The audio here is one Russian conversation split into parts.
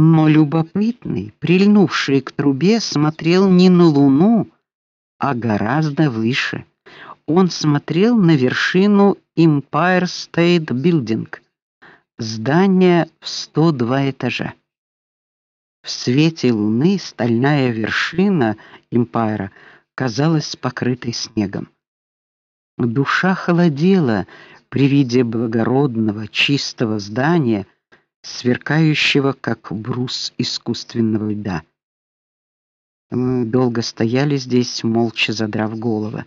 Но любопытный, прильнувший к трубе, смотрел не на луну, а гораздо выше. Он смотрел на вершину Empire State Building, здание в 102 этажа. В свете луны стальная вершина Empire казалась покрытой снегом. Душа холодела при виде благородного, чистого здания, сверкающего как брус искусственного льда. Мы долго стояли здесь, молча задрав головы.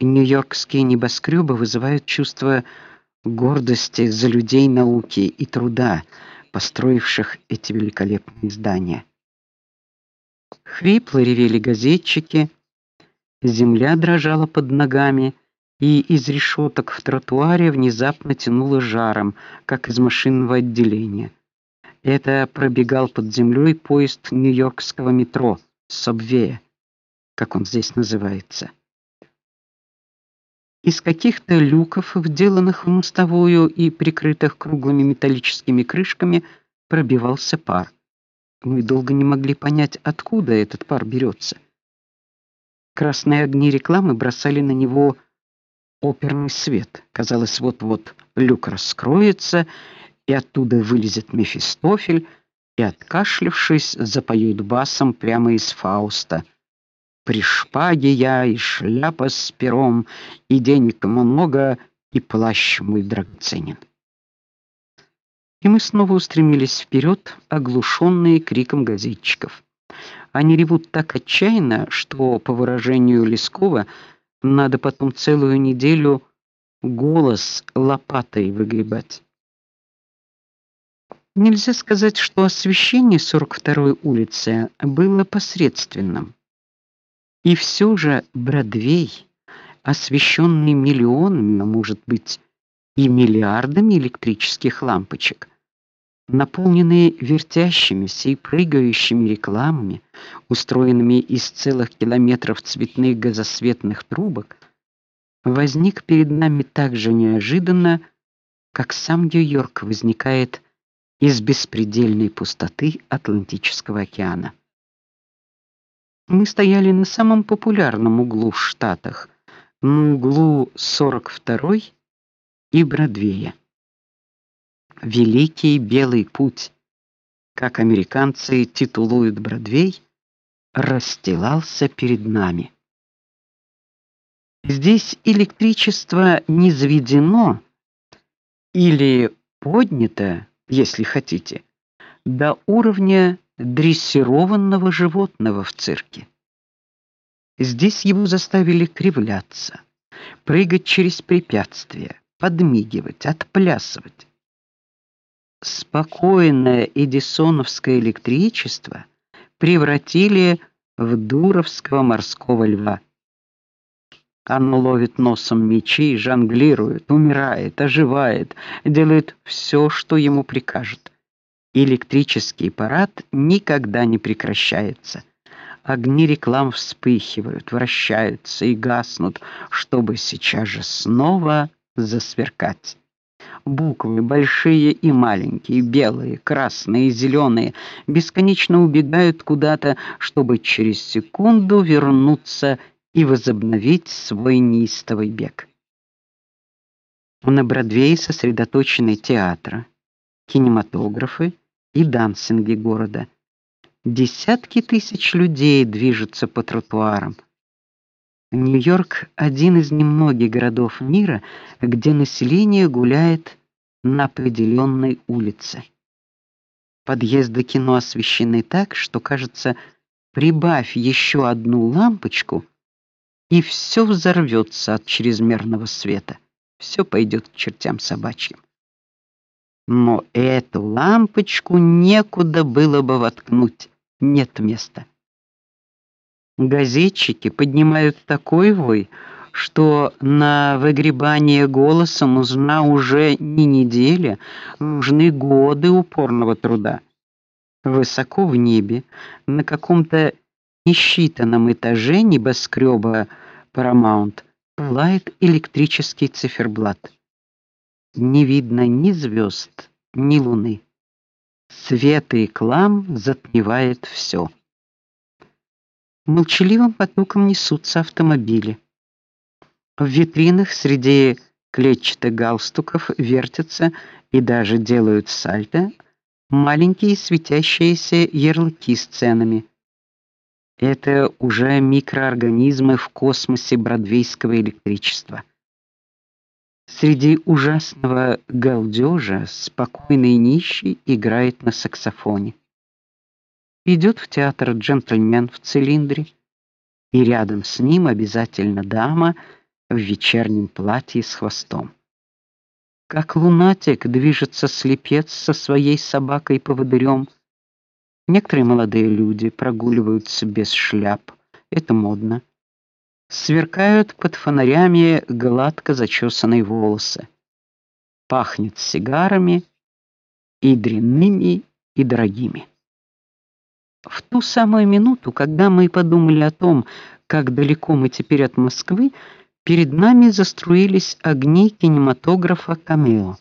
Нью-Йоркские небоскребы вызывают чувство гордости за людей науки и труда, построивших эти великолепные здания. Хрипло ревели газетчики, земля дрожала под ногами, и из решеток в тротуаре внезапно тянуло жаром, как из машинного отделения. Это пробегал под землей поезд Нью-Йоркского метро, Сабвея, как он здесь называется. Из каких-то люков, вделанных в мостовую и прикрытых круглыми металлическими крышками, пробивался пар. Мы долго не могли понять, откуда этот пар берется. Красные огни рекламы бросали на него оперный свет. Казалось, вот-вот люк раскроется, и оттуда вылезет Мефистофель и, откашлявшись, запоет басом прямо из Фауста. При шпаге я и шляпа с пером, и денег много, и плащ мой драгоценен. И мы снова устремились вперед, оглушенные криком газетчиков. Они ревут так отчаянно, что, по выражению Лескова, надо потом целую неделю голос лопатой выгребать. Нельзя сказать, что освещение 42-й улицы было посредственным. И все же Бродвей, освещенный миллионами, а может быть, и миллиардами электрических лампочек, наполненные вертящимися и прыгающими рекламами, устроенными из целых километров цветных газосветных трубок, возник перед нами так же неожиданно, как сам Нью-Йорк возникает из беспредельной пустоты Атлантического океана. Мы стояли на самом популярном углу в Штатах, на углу 42-й и Бродвея. Великий белый путь, как американцы титулуют Бродвей, расстилался перед нами. Здесь электричество не заведено или поднято если хотите, до уровня дрессированного животного в цирке. Здесь его заставили кривляться, прыгать через препятствия, подмигивать, отплясывать. Спокойное эдисоновское электричество превратили в дуровского морского льва. Оно ловит носом мечи, жонглирует, умирает, оживает, делает все, что ему прикажут. Электрический парад никогда не прекращается. Огни реклам вспыхивают, вращаются и гаснут, чтобы сейчас же снова засверкать. Буквы большие и маленькие, белые, красные зеленые, бесконечно убегают куда-то, чтобы через секунду вернуться и возобновить свой неистовый бег. На Бродвее сосредоточены театры, кинематографы и дансинги города. Десятки тысяч людей движутся по тротуарам. Нью-Йорк один из немногих городов мира, где население гуляет на определенной улице. Подъезды кино освещены так, что кажется, прибавь еще одну лампочку, и все взорвется от чрезмерного света. Все пойдет к чертям собачьим. Но эту лампочку некуда было бы воткнуть, нет места. Газетчики поднимают такой вой, что на выгребание голоса нужна уже не неделя, нужны годы упорного труда. Высоко в небе, на каком-то несчитанном этаже небоскреба Paramount пылает электрический циферблат. Не видно ни звезд, ни луны. Свет и клам затмевает все. Молчаливым потоком несутся автомобили. В витринах среди клетчатых галстуков вертятся и даже делают сальто маленькие светящиеся ярлыки с ценами. Это уже микроорганизмы в космосе бродвейского электричества. Среди ужасного галдёжа спокойный нищий играет на саксофоне. Идет в театр джентльмен в цилиндре, и рядом с ним обязательно дама в вечернем платье с хвостом. Как лунатик движется слепец со своей собакой-поводырем. Некоторые молодые люди прогуливаются без шляп. Это модно. Сверкают под фонарями гладко зачесанные волосы. Пахнет сигарами и дрянными, и дорогими. В ту самую минуту, когда мы подумали о том, как далеко мы теперь от Москвы, перед нами заструились огни кинематографа Камео.